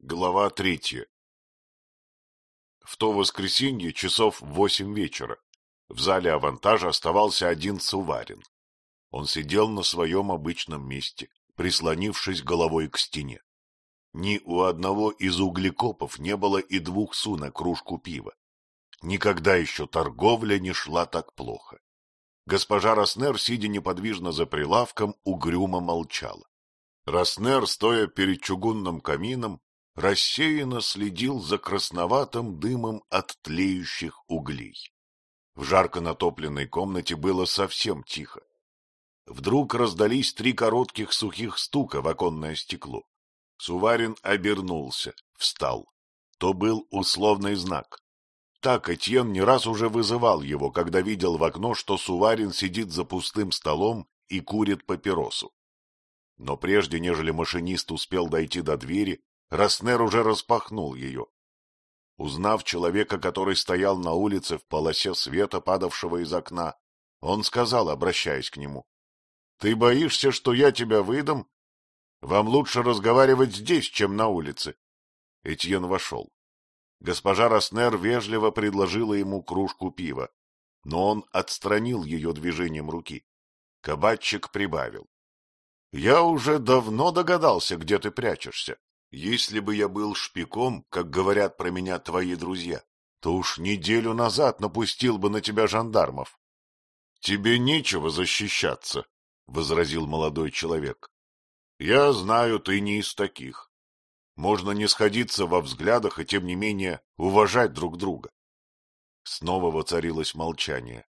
Глава третья В то воскресенье часов восемь вечера в зале авантажа оставался один Суварин. Он сидел на своем обычном месте, прислонившись головой к стене. Ни у одного из углекопов не было и двух су на кружку пива. Никогда еще торговля не шла так плохо. Госпожа Роснер, сидя неподвижно за прилавком, угрюмо молчала. Роснер, стоя перед чугунным камином, рассеянно следил за красноватым дымом от тлеющих углей. В жарко натопленной комнате было совсем тихо. Вдруг раздались три коротких сухих стука в оконное стекло. Суварин обернулся, встал. То был условный знак. Так Этьен не раз уже вызывал его, когда видел в окно, что Суварин сидит за пустым столом и курит папиросу. Но прежде, нежели машинист успел дойти до двери, Роснер уже распахнул ее. Узнав человека, который стоял на улице в полосе света, падавшего из окна, он сказал, обращаясь к нему, — Ты боишься, что я тебя выдам? Вам лучше разговаривать здесь, чем на улице. Этьен вошел. Госпожа Роснер вежливо предложила ему кружку пива, но он отстранил ее движением руки. Кабачик прибавил. — Я уже давно догадался, где ты прячешься. Если бы я был шпиком, как говорят про меня твои друзья, то уж неделю назад напустил бы на тебя жандармов. — Тебе нечего защищаться, — возразил молодой человек. — Я знаю, ты не из таких. Можно не сходиться во взглядах и, тем не менее, уважать друг друга. Снова воцарилось молчание.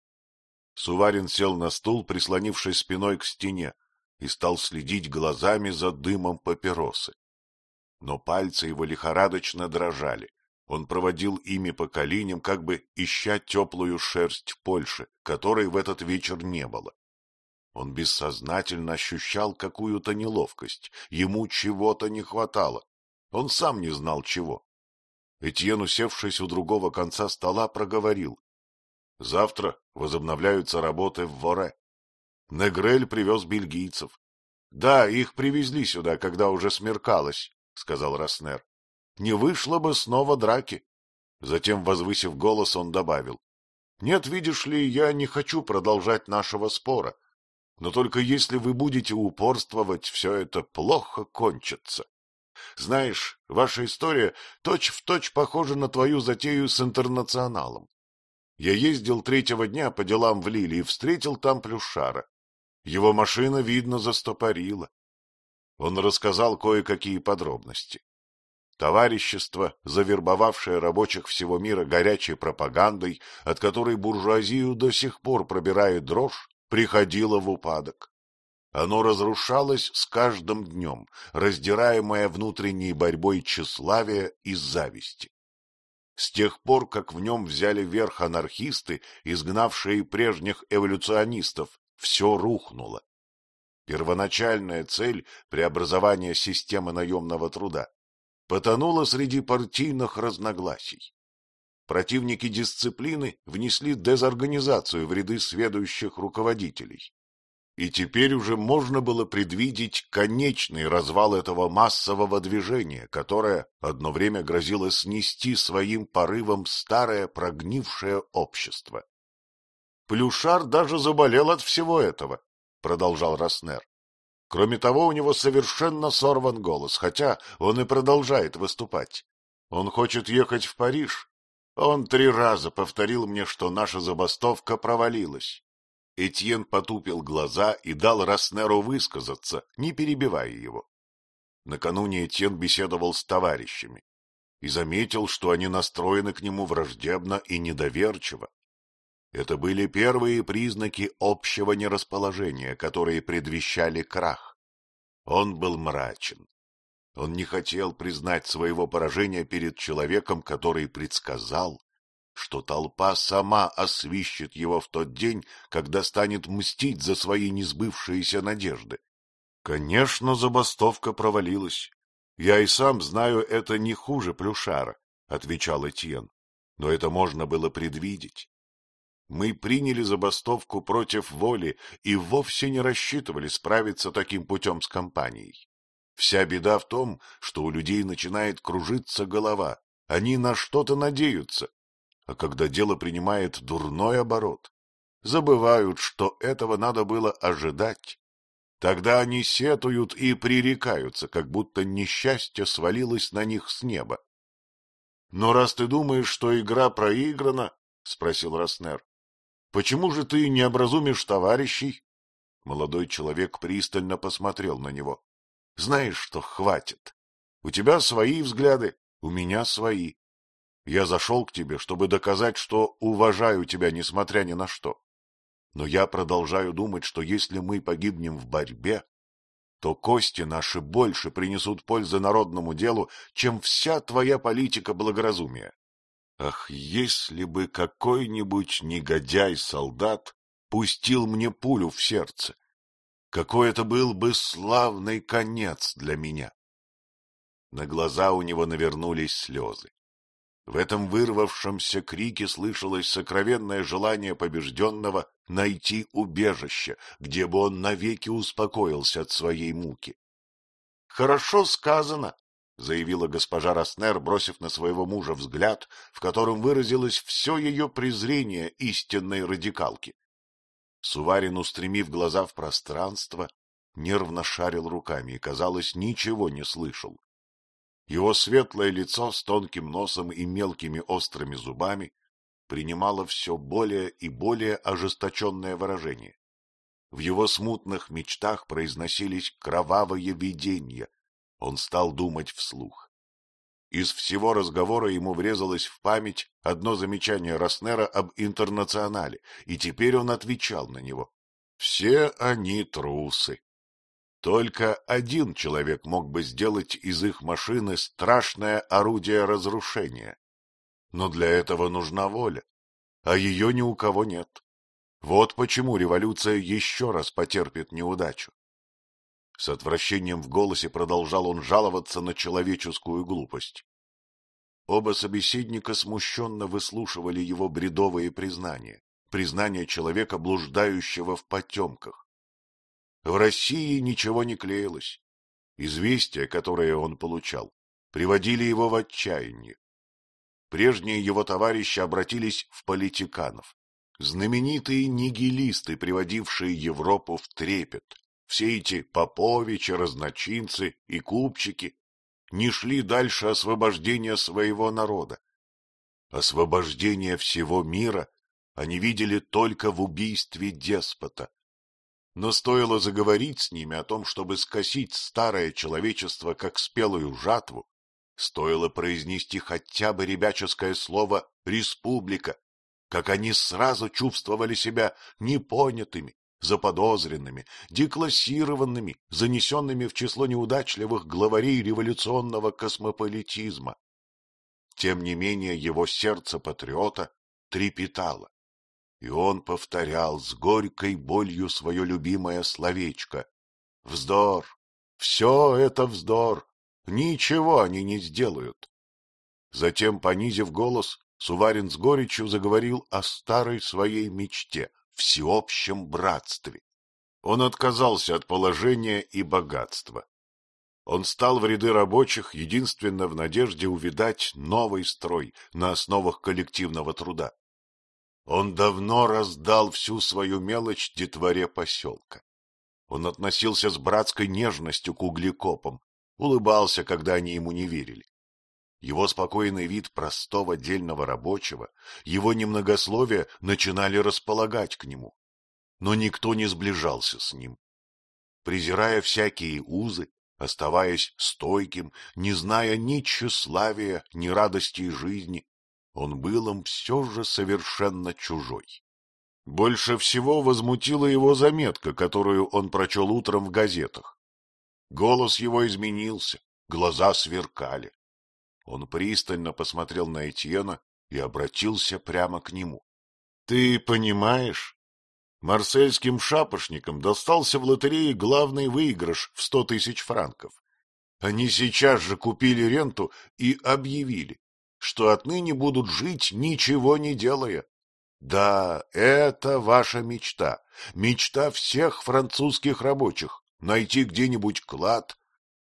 Суварин сел на стул, прислонившись спиной к стене, и стал следить глазами за дымом папиросы но пальцы его лихорадочно дрожали. Он проводил ими по коленям, как бы ища теплую шерсть Польши, которой в этот вечер не было. Он бессознательно ощущал какую-то неловкость, ему чего-то не хватало. Он сам не знал чего. Этьен, усевшись у другого конца стола, проговорил. — Завтра возобновляются работы в Воре. Негрель привез бельгийцев. Да, их привезли сюда, когда уже смеркалось, сказал Роснер. — Не вышло бы снова драки. Затем, возвысив голос, он добавил. — Нет, видишь ли, я не хочу продолжать нашего спора. Но только если вы будете упорствовать, все это плохо кончится. Знаешь, ваша история точь-в-точь точь похожа на твою затею с интернационалом. Я ездил третьего дня по делам в Лиле и встретил там Плюшара. Его машина, видно, застопорила. Он рассказал кое-какие подробности. Товарищество, завербовавшее рабочих всего мира горячей пропагандой, от которой буржуазию до сих пор пробирает дрожь, приходило в упадок. Оно разрушалось с каждым днем, раздираемое внутренней борьбой тщеславия и зависти. С тех пор, как в нем взяли верх анархисты, изгнавшие прежних эволюционистов, все рухнуло. Первоначальная цель преобразования системы наемного труда потонула среди партийных разногласий. Противники дисциплины внесли дезорганизацию в ряды следующих руководителей. И теперь уже можно было предвидеть конечный развал этого массового движения, которое одно время грозило снести своим порывом старое прогнившее общество. Плюшар даже заболел от всего этого, — продолжал Роснер. Кроме того, у него совершенно сорван голос, хотя он и продолжает выступать. Он хочет ехать в Париж. Он три раза повторил мне, что наша забастовка провалилась. Этьен потупил глаза и дал Роснеру высказаться, не перебивая его. Накануне Этьен беседовал с товарищами и заметил, что они настроены к нему враждебно и недоверчиво. Это были первые признаки общего нерасположения, которые предвещали крах. Он был мрачен. Он не хотел признать своего поражения перед человеком, который предсказал, что толпа сама освищет его в тот день, когда станет мстить за свои несбывшиеся надежды. Конечно, забастовка провалилась. Я и сам знаю это не хуже Плюшара, — отвечал Этьен. Но это можно было предвидеть. Мы приняли забастовку против воли и вовсе не рассчитывали справиться таким путем с компанией. Вся беда в том, что у людей начинает кружиться голова, они на что-то надеются, а когда дело принимает дурной оборот, забывают, что этого надо было ожидать. Тогда они сетуют и пререкаются, как будто несчастье свалилось на них с неба. — Но раз ты думаешь, что игра проиграна, — спросил Роснер, — почему же ты не образумишь товарищей? Молодой человек пристально посмотрел на него. — Знаешь что, хватит. У тебя свои взгляды, у меня свои. Я зашел к тебе, чтобы доказать, что уважаю тебя, несмотря ни на что. Но я продолжаю думать, что если мы погибнем в борьбе, то кости наши больше принесут пользы народному делу, чем вся твоя политика благоразумия. Ах, если бы какой-нибудь негодяй-солдат пустил мне пулю в сердце, какой это был бы славный конец для меня! На глаза у него навернулись слезы. В этом вырвавшемся крике слышалось сокровенное желание побежденного найти убежище, где бы он навеки успокоился от своей муки. — Хорошо сказано, — заявила госпожа Роснер, бросив на своего мужа взгляд, в котором выразилось все ее презрение истинной радикалки. Суварин, устремив глаза в пространство, нервно шарил руками и, казалось, ничего не слышал. Его светлое лицо с тонким носом и мелкими острыми зубами принимало все более и более ожесточенное выражение. В его смутных мечтах произносились кровавые видения. Он стал думать вслух. Из всего разговора ему врезалось в память одно замечание Роснера об интернационале, и теперь он отвечал на него. Все они трусы. Только один человек мог бы сделать из их машины страшное орудие разрушения. Но для этого нужна воля, а ее ни у кого нет. Вот почему революция еще раз потерпит неудачу. С отвращением в голосе продолжал он жаловаться на человеческую глупость. Оба собеседника смущенно выслушивали его бредовые признания, признания человека, блуждающего в потемках. В России ничего не клеилось. Известия, которые он получал, приводили его в отчаяние. Прежние его товарищи обратились в политиканов. Знаменитые нигилисты, приводившие Европу в трепет, все эти поповичи, разночинцы и купчики, не шли дальше освобождения своего народа. Освобождение всего мира они видели только в убийстве деспота, но стоило заговорить с ними о том, чтобы скосить старое человечество как спелую жатву, стоило произнести хотя бы ребяческое слово «республика», как они сразу чувствовали себя непонятыми, заподозренными, деклассированными, занесенными в число неудачливых главарей революционного космополитизма. Тем не менее его сердце патриота трепетало. И он повторял с горькой болью свое любимое словечко. Вздор! Все это вздор! Ничего они не сделают. Затем, понизив голос, Суварин с горечью заговорил о старой своей мечте — всеобщем братстве. Он отказался от положения и богатства. Он стал в ряды рабочих единственно в надежде увидать новый строй на основах коллективного труда. Он давно раздал всю свою мелочь детворе поселка. Он относился с братской нежностью к углекопам, улыбался, когда они ему не верили. Его спокойный вид простого дельного рабочего, его немногословие начинали располагать к нему. Но никто не сближался с ним. Презирая всякие узы, оставаясь стойким, не зная ни тщеславия, ни радости жизни, он был им все же совершенно чужой. Больше всего возмутила его заметка, которую он прочел утром в газетах. Голос его изменился, глаза сверкали. Он пристально посмотрел на Этьена и обратился прямо к нему. — Ты понимаешь? Марсельским шапошникам достался в лотерее главный выигрыш в сто тысяч франков. Они сейчас же купили ренту и объявили, что отныне будут жить, ничего не делая. Да, это ваша мечта, мечта всех французских рабочих — найти где-нибудь клад,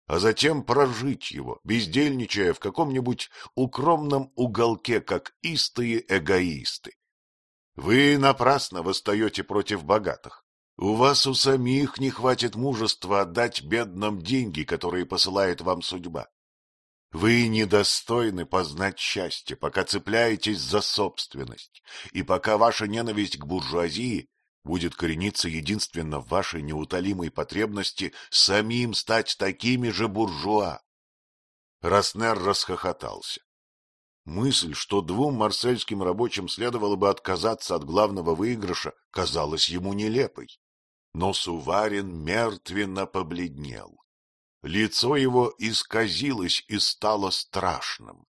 а затем прожить его, бездельничая в каком-нибудь укромном уголке, как истые эгоисты. Вы напрасно восстаете против богатых. У вас у самих не хватит мужества отдать бедным деньги, которые посылает вам судьба. Вы недостойны познать счастье, пока цепляетесь за собственность, и пока ваша ненависть к буржуазии будет корениться единственно в вашей неутолимой потребности самим стать такими же буржуа. Роснер расхохотался. Мысль, что двум марсельским рабочим следовало бы отказаться от главного выигрыша, казалась ему нелепой. Но Суварин мертвенно побледнел. Лицо его исказилось и стало страшным.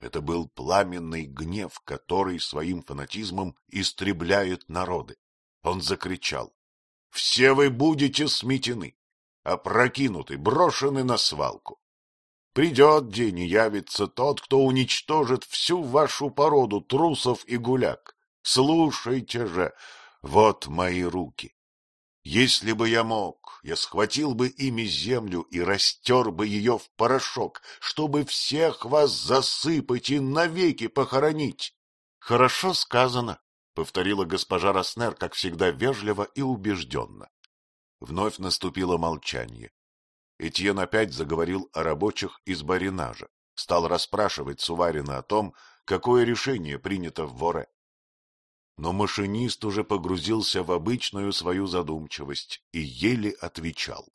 Это был пламенный гнев, который своим фанатизмом истребляет народы. Он закричал. — Все вы будете сметены, опрокинуты, брошены на свалку. Придет день и явится тот, кто уничтожит всю вашу породу трусов и гуляк. Слушайте же, вот мои руки. Если бы я мог, я схватил бы ими землю и растер бы ее в порошок, чтобы всех вас засыпать и навеки похоронить. Хорошо сказано, повторила госпожа Роснер, как всегда вежливо и убежденно. Вновь наступило молчание. Этьен опять заговорил о рабочих из баринажа, стал расспрашивать Суварина о том, какое решение принято в Воре. Но машинист уже погрузился в обычную свою задумчивость и еле отвечал.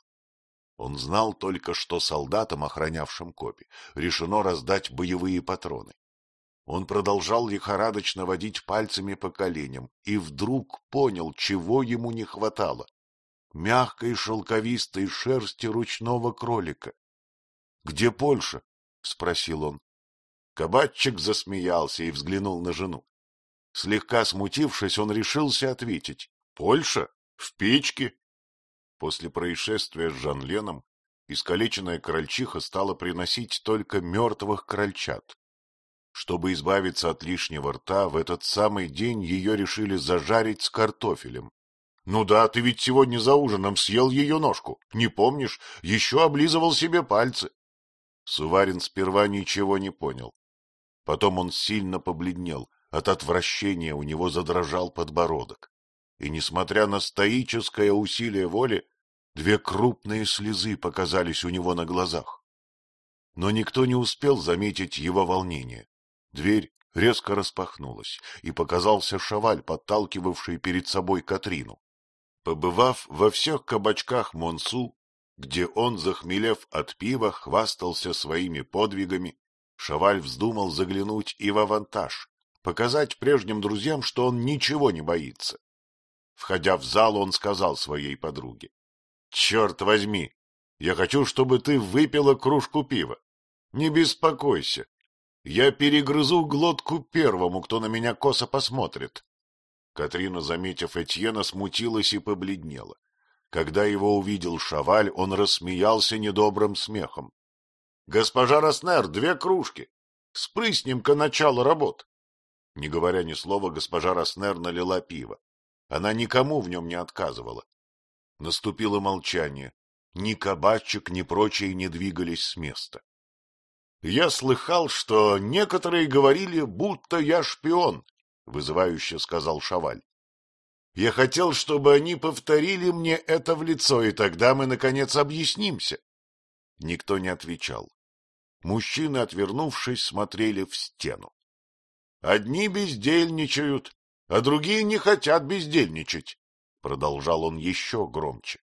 Он знал только, что солдатам, охранявшим копи, решено раздать боевые патроны. Он продолжал лихорадочно водить пальцами по коленям и вдруг понял, чего ему не хватало — мягкой шелковистой шерсти ручного кролика. — Где Польша? — спросил он. Кабатчик засмеялся и взглянул на жену. Слегка смутившись, он решился ответить. — Польша? В печке? После происшествия с Жанленом искалеченная крольчиха стала приносить только мертвых крольчат. Чтобы избавиться от лишнего рта, в этот самый день ее решили зажарить с картофелем. — Ну да, ты ведь сегодня за ужином съел ее ножку. Не помнишь? Еще облизывал себе пальцы. Суварин сперва ничего не понял. Потом он сильно побледнел. От отвращения у него задрожал подбородок. И, несмотря на стоическое усилие воли, две крупные слезы показались у него на глазах. Но никто не успел заметить его волнение. Дверь резко распахнулась, и показался шаваль, подталкивавший перед собой Катрину. Побывав во всех кабачках Монсу, где он, захмелев от пива, хвастался своими подвигами, Шаваль вздумал заглянуть и в авантаж, показать прежним друзьям, что он ничего не боится. Входя в зал, он сказал своей подруге. — Черт возьми, я хочу, чтобы ты выпила кружку пива. Не беспокойся, я перегрызу глотку первому, кто на меня косо посмотрит. Катрина, заметив Этьена, смутилась и побледнела. Когда его увидел Шаваль, он рассмеялся недобрым смехом. — Госпожа Роснер, две кружки. Спрыснем-ка начало работ. Не говоря ни слова, госпожа Роснер налила пиво. Она никому в нем не отказывала. Наступило молчание. Ни кабачик, ни прочие не двигались с места. Я слыхал, что некоторые говорили, будто я шпион, — вызывающе сказал Шаваль. Я хотел, чтобы они повторили мне это в лицо, и тогда мы, наконец, объяснимся. Никто не отвечал. Мужчины, отвернувшись, смотрели в стену. Одни бездельничают, а другие не хотят бездельничать, — продолжал он еще громче.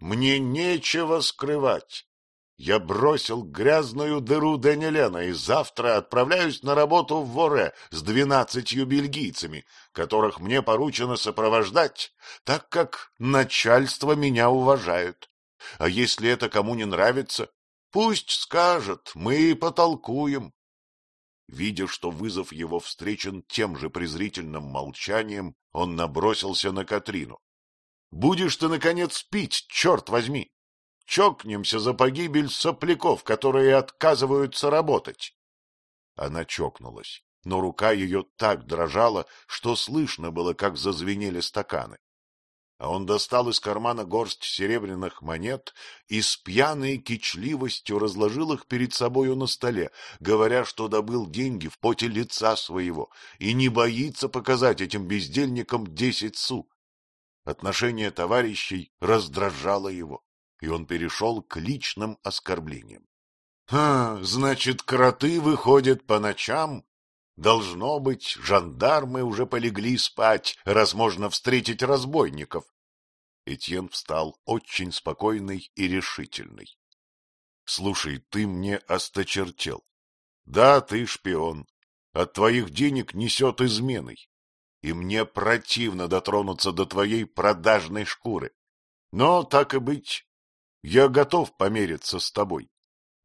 Мне нечего скрывать. Я бросил грязную дыру Данилена и завтра отправляюсь на работу в Воре с двенадцатью бельгийцами, которых мне поручено сопровождать, так как начальство меня уважает. А если это кому не нравится, пусть скажет, мы потолкуем. Видя, что вызов его встречен тем же презрительным молчанием, он набросился на Катрину. — Будешь ты, наконец, пить, черт возьми! Чокнемся за погибель сопляков, которые отказываются работать. Она чокнулась, но рука ее так дрожала, что слышно было, как зазвенели стаканы. а он достал из кармана горсть серебряных монет и с пьяной кичливостью разложил их перед собою на столе, говоря, что добыл деньги в поте лица своего и не боится показать этим бездельникам десять су. Отношение товарищей раздражало его, и он перешел к личным оскорблениям. — А, значит, кроты выходят по ночам? Должно быть, жандармы уже полегли спать, раз можно встретить разбойников. Этьен встал очень спокойный и решительный. — Слушай, ты мне осточертел. Да, ты шпион. От твоих денег несет изменой и мне противно дотронуться до твоей продажной шкуры. Но, так и быть, я готов помериться с тобой.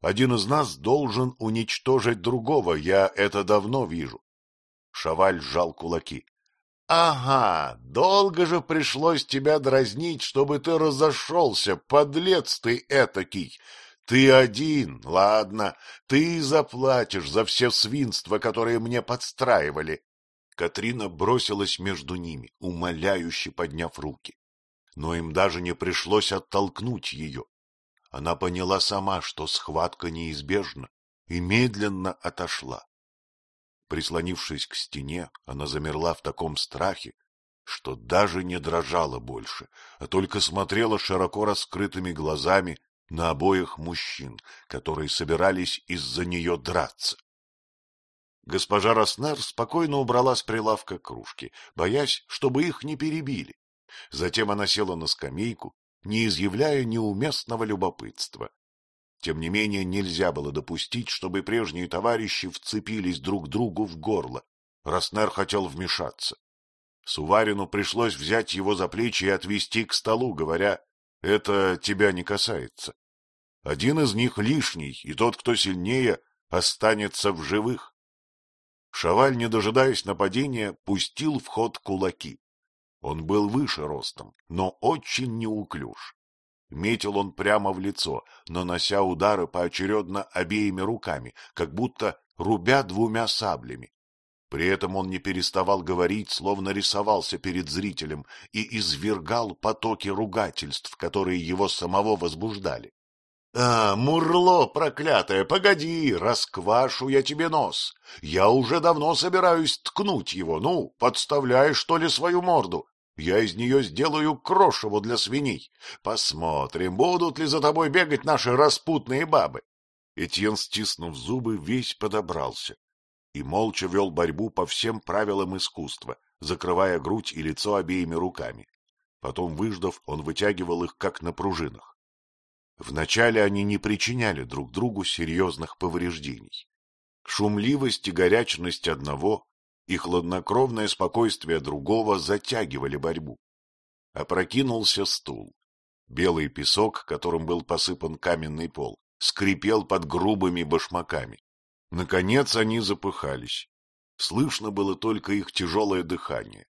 Один из нас должен уничтожить другого, я это давно вижу. Шаваль сжал кулаки. — Ага, долго же пришлось тебя дразнить, чтобы ты разошелся, подлец ты этакий. Ты один, ладно, ты заплатишь за все свинства, которые мне подстраивали. Катрина бросилась между ними, умоляюще подняв руки. Но им даже не пришлось оттолкнуть ее. Она поняла сама, что схватка неизбежна, и медленно отошла. Прислонившись к стене, она замерла в таком страхе, что даже не дрожала больше, а только смотрела широко раскрытыми глазами на обоих мужчин, которые собирались из-за нее драться. Госпожа Роснер спокойно убрала с прилавка кружки, боясь, чтобы их не перебили. Затем она села на скамейку, не изъявляя неуместного любопытства. Тем не менее, нельзя было допустить, чтобы прежние товарищи вцепились друг другу в горло. Роснер хотел вмешаться. Суварину пришлось взять его за плечи и отвести к столу, говоря, «Это тебя не касается. Один из них лишний, и тот, кто сильнее, останется в живых. Шаваль, не дожидаясь нападения, пустил в ход кулаки. Он был выше ростом, но очень неуклюж. Метил он прямо в лицо, нанося удары поочередно обеими руками, как будто рубя двумя саблями. При этом он не переставал говорить, словно рисовался перед зрителем, и извергал потоки ругательств, которые его самого возбуждали. — А, мурло проклятое, погоди, расквашу я тебе нос. Я уже давно собираюсь ткнуть его. Ну, подставляешь, что ли, свою морду? Я из нее сделаю крошево для свиней. Посмотрим, будут ли за тобой бегать наши распутные бабы. Этьен, стиснув зубы, весь подобрался и молча вел борьбу по всем правилам искусства, закрывая грудь и лицо обеими руками. Потом, выждав, он вытягивал их, как на пружинах. Вначале они не причиняли друг другу серьезных повреждений. Шумливость и горячность одного и хладнокровное спокойствие другого затягивали борьбу. Опрокинулся стул. Белый песок, которым был посыпан каменный пол, скрипел под грубыми башмаками. Наконец они запыхались. Слышно было только их тяжелое дыхание.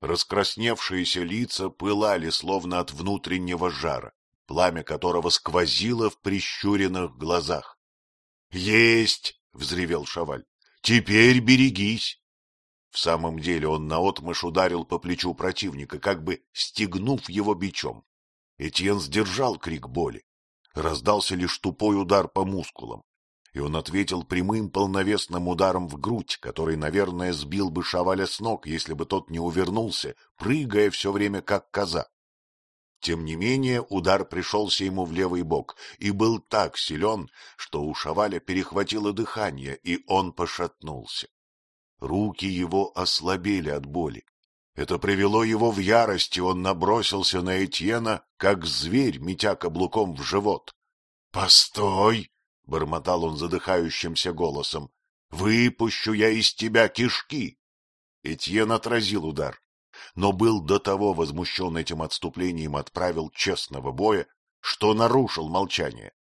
Раскрасневшиеся лица пылали, словно от внутреннего жара пламя которого сквозило в прищуренных глазах. — Есть! — взревел Шаваль. — Теперь берегись! В самом деле он наотмашь ударил по плечу противника, как бы стегнув его бичом. Этьен сдержал крик боли. Раздался лишь тупой удар по мускулам, и он ответил прямым полновесным ударом в грудь, который, наверное, сбил бы Шаваля с ног, если бы тот не увернулся, прыгая все время как коза. Тем не менее удар пришелся ему в левый бок и был так силен, что у Шаваля перехватило дыхание, и он пошатнулся. Руки его ослабели от боли. Это привело его в ярость, и он набросился на Этьена, как зверь, метя каблуком в живот. — Постой! — бормотал он задыхающимся голосом. — Выпущу я из тебя кишки! Этьен отразил удар но был до того возмущен этим отступлением от правил честного боя, что нарушил молчание.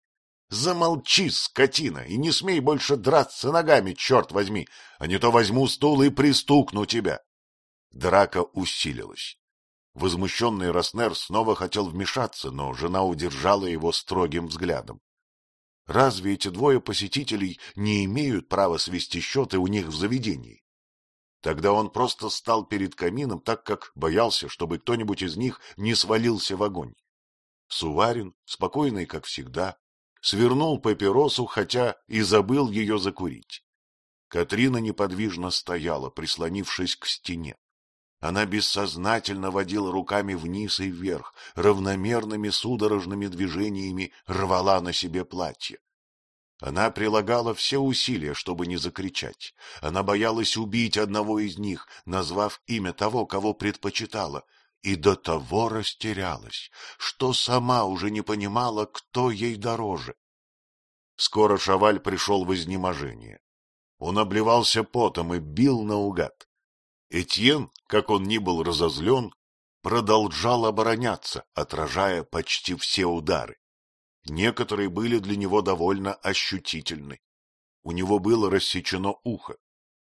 — Замолчи, скотина, и не смей больше драться ногами, черт возьми, а не то возьму стул и пристукну тебя. Драка усилилась. Возмущенный Роснер снова хотел вмешаться, но жена удержала его строгим взглядом. Разве эти двое посетителей не имеют права свести счеты у них в заведении? Тогда он просто стал перед камином, так как боялся, чтобы кто-нибудь из них не свалился в огонь. Суварин, спокойный, как всегда, свернул папиросу, хотя и забыл ее закурить. Катрина неподвижно стояла, прислонившись к стене. Она бессознательно водила руками вниз и вверх, равномерными судорожными движениями рвала на себе платье. Она прилагала все усилия, чтобы не закричать. Она боялась убить одного из них, назвав имя того, кого предпочитала, и до того растерялась, что сама уже не понимала, кто ей дороже. Скоро Шаваль пришел в изнеможение. Он обливался потом и бил наугад. Этьен, как он ни был разозлен, продолжал обороняться, отражая почти все удары. Некоторые были для него довольно ощутительны. У него было рассечено ухо,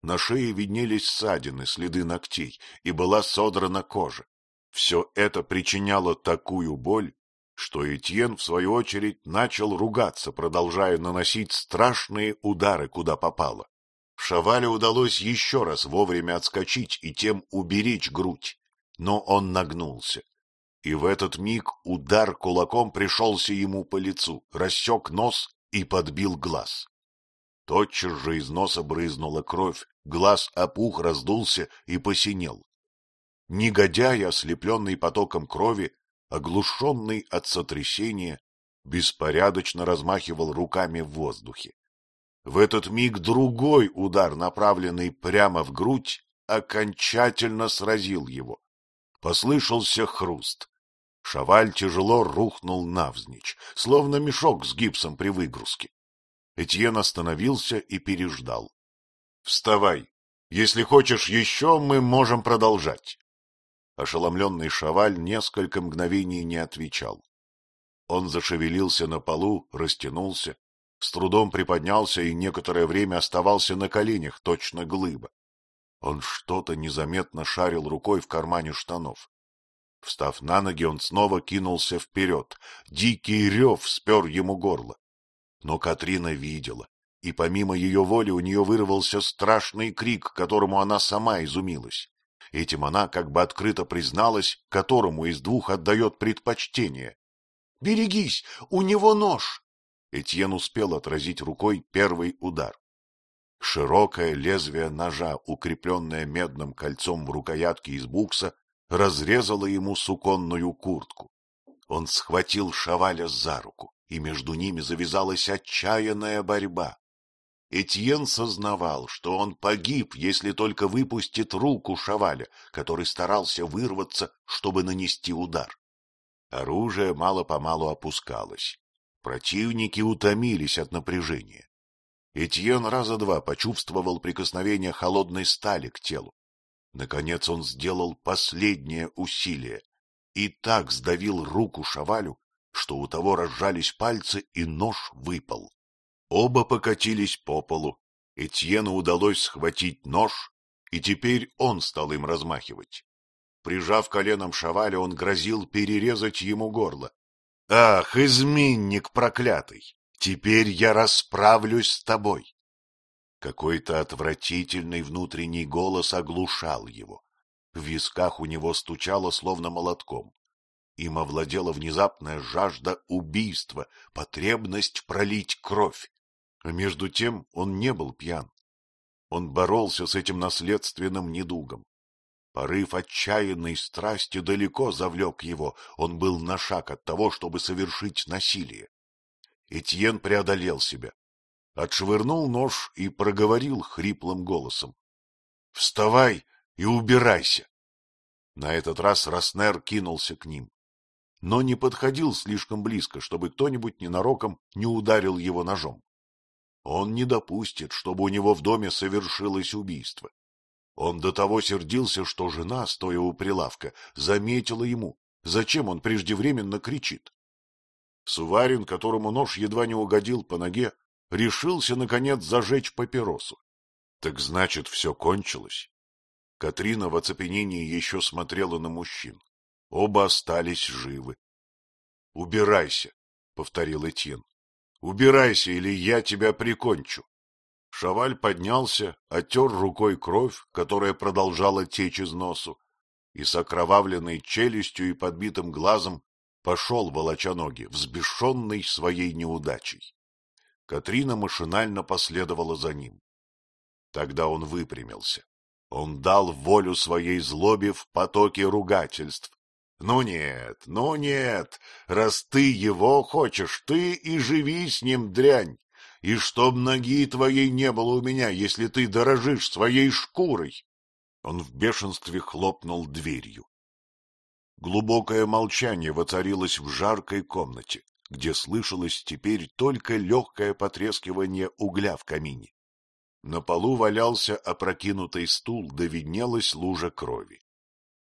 на шее виднелись ссадины, следы ногтей, и была содрана кожа. Все это причиняло такую боль, что Этьен, в свою очередь, начал ругаться, продолжая наносить страшные удары, куда попало. Шавале удалось еще раз вовремя отскочить и тем уберечь грудь, но он нагнулся. И в этот миг удар кулаком пришелся ему по лицу, рассек нос и подбил глаз. Тотчас же из носа брызнула кровь, глаз опух, раздулся и посинел. Негодяй, ослепленный потоком крови, оглушенный от сотрясения, беспорядочно размахивал руками в воздухе. В этот миг другой удар, направленный прямо в грудь, окончательно сразил его. Послышался хруст. Шаваль тяжело рухнул навзничь, словно мешок с гипсом при выгрузке. Этьен остановился и переждал. — Вставай. Если хочешь еще, мы можем продолжать. Ошеломленный Шаваль несколько мгновений не отвечал. Он зашевелился на полу, растянулся, с трудом приподнялся и некоторое время оставался на коленях, точно глыба. Он что-то незаметно шарил рукой в кармане штанов. Встав на ноги, он снова кинулся вперед. Дикий рев спер ему горло. Но Катрина видела, и помимо ее воли у нее вырвался страшный крик, которому она сама изумилась. Этим она как бы открыто призналась, которому из двух отдает предпочтение. — Берегись, у него нож! Этьен успел отразить рукой первый удар. Широкое лезвие ножа, укрепленное медным кольцом в рукоятке из букса, разрезало ему суконную куртку. Он схватил Шаваля за руку, и между ними завязалась отчаянная борьба. Этьен сознавал, что он погиб, если только выпустит руку Шаваля, который старался вырваться, чтобы нанести удар. Оружие мало-помалу опускалось. Противники утомились от напряжения. Этьен раза два почувствовал прикосновение холодной стали к телу. Наконец он сделал последнее усилие и так сдавил руку Шавалю, что у того разжались пальцы и нож выпал. Оба покатились по полу. Этьену удалось схватить нож, и теперь он стал им размахивать. Прижав коленом Шаваля, он грозил перерезать ему горло. Ах, изменник проклятый! Теперь я расправлюсь с тобой. Какой-то отвратительный внутренний голос оглушал его. В висках у него стучало словно молотком. Им овладела внезапная жажда убийства, потребность пролить кровь. А между тем он не был пьян. Он боролся с этим наследственным недугом. Порыв отчаянной страсти далеко завлек его, он был на шаг от того, чтобы совершить насилие. Этьен преодолел себя, отшвырнул нож и проговорил хриплым голосом. — Вставай и убирайся! На этот раз Роснер кинулся к ним, но не подходил слишком близко, чтобы кто-нибудь ненароком не ударил его ножом. Он не допустит, чтобы у него в доме совершилось убийство. Он до того сердился, что жена, стоя у прилавка, заметила ему, зачем он преждевременно кричит. Суварин, которому нож едва не угодил по ноге, решился, наконец, зажечь папиросу. Так значит, все кончилось. Катрина в оцепенении еще смотрела на мужчин. Оба остались живы. — Убирайся, — повторил Этьен. — Убирайся, или я тебя прикончу. Шаваль поднялся, оттер рукой кровь, которая продолжала течь из носу, и с окровавленной челюстью и подбитым глазом пошел, волоча ноги, взбешенный своей неудачей. Катрина машинально последовала за ним. Тогда он выпрямился. Он дал волю своей злобе в потоке ругательств. Ну нет, ну нет, раз ты его хочешь, ты и живи с ним, дрянь, и чтоб ноги твоей не было у меня, если ты дорожишь своей шкурой. Он в бешенстве хлопнул дверью. Глубокое молчание воцарилось в жаркой комнате, где слышалось теперь только легкое потрескивание угля в камине. На полу валялся опрокинутый стул, да виднелась лужа крови.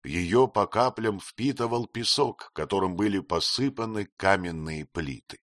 Ее по каплям впитывал песок, которым были посыпаны каменные плиты.